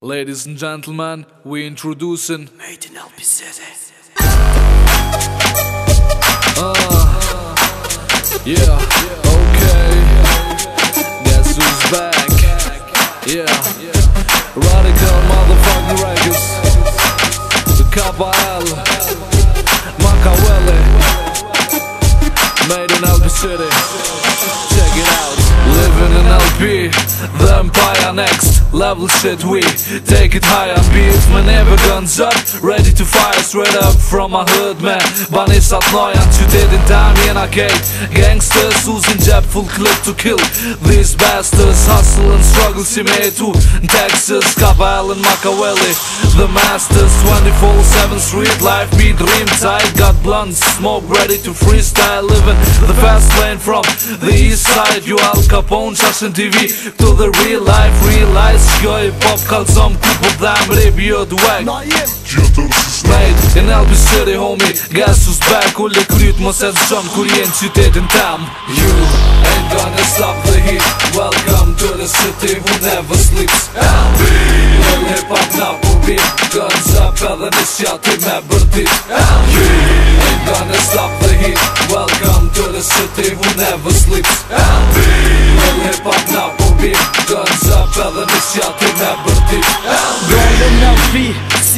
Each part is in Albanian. Ladies and gentlemen, we introducing Made in LP City. Uh, yeah, okay. Guess who's back? Yeah, radical motherfucking records. The KL, Machiavelli. Made in LP City. Check it out. Living in LP, the Empire next. Level set we take it higher Speedsman Never guns up Ready to fire straight up from a hood man Bani satmayan in damien arcade Gangsters using jab full clip to kill These bastards hustle and struggle simate to Texas, Cap Island, Macawelli. The masters 24-7 street life be dream tight Got blunt smoke ready to freestyle Living the fast lane from the east side You Al Capone, Shashin TV To the real life, realize Joj pop kalzom kupo dhem rebi jo dweg Na jem Tjetër si shmejt Jen elbi sëri homi Gesus back u le kryt mos e zxëm kur jen qytetin tem You ain't gonna stop the heat Welcome to the city who never sleeps LB Lën hip hop na po bim Guns edhe në shjati me bërtit LB Ain't gonna stop the heat Welcome to the city who never sleeps LB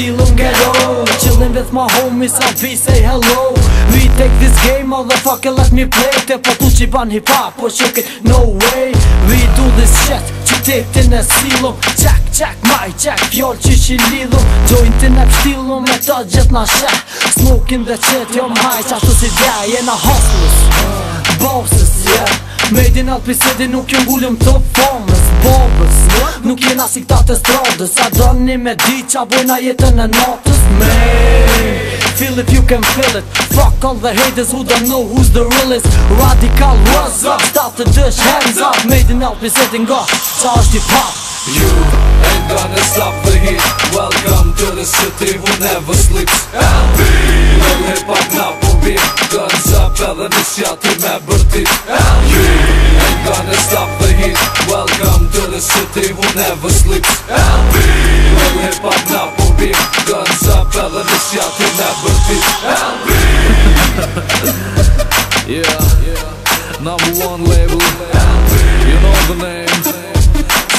Gero, chillin with my homies and we say hello We take this game, all the fuck let me play Te po tuchi ban hip-hop, po shukin, no way We do this shit, që tehtin e silu Cek, cek, maj, cek, fjor që shililu Jointin e pështilu me të gjithë në shet Smoking the shit, yo maj, qështu si dajë E na hostos, bosses, yeah Made in LPCD, nuk jë ngullim top formën bombës Nuk jena si këta të strandës Sa droni me di qa bojna jetën e natës Me Feel it, you can feel it Fuck all the haters who don't know who's the realest Radical, what's up? Start to dish, hands up Made in LP setting go Qa është i pop You ain't gonna stop the heat Welcome to the city who never sleeps LP All hip hop na po vim Guns up edhe nisja ti me bërtit LP city will never sleep LB Will hip hop now will be Guns up, hell in the shot will never beat LB Yeah, number one label LB You know the name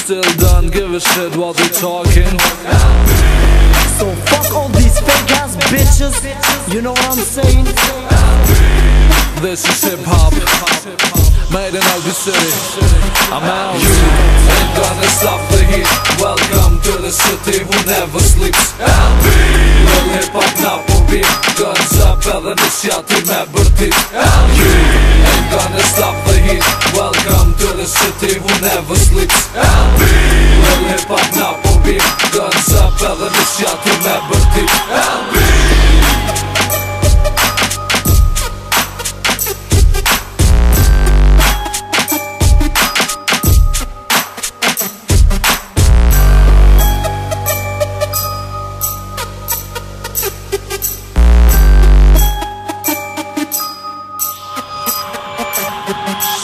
Still don't give a shit what they talking LB So fuck all these fake ass bitches You know what I'm saying? This is hip hop made in Audi I'm out You ain't gonna stop the heat Welcome to the city who never sleeps L.B. No hip hop na po beat Guns up edhe në shati me bërtit L.B. You ain't gonna stop the heat Welcome to the city who never sleeps L.B. No hip hop na po beat Guns up edhe në shati me bërtit L.B. It's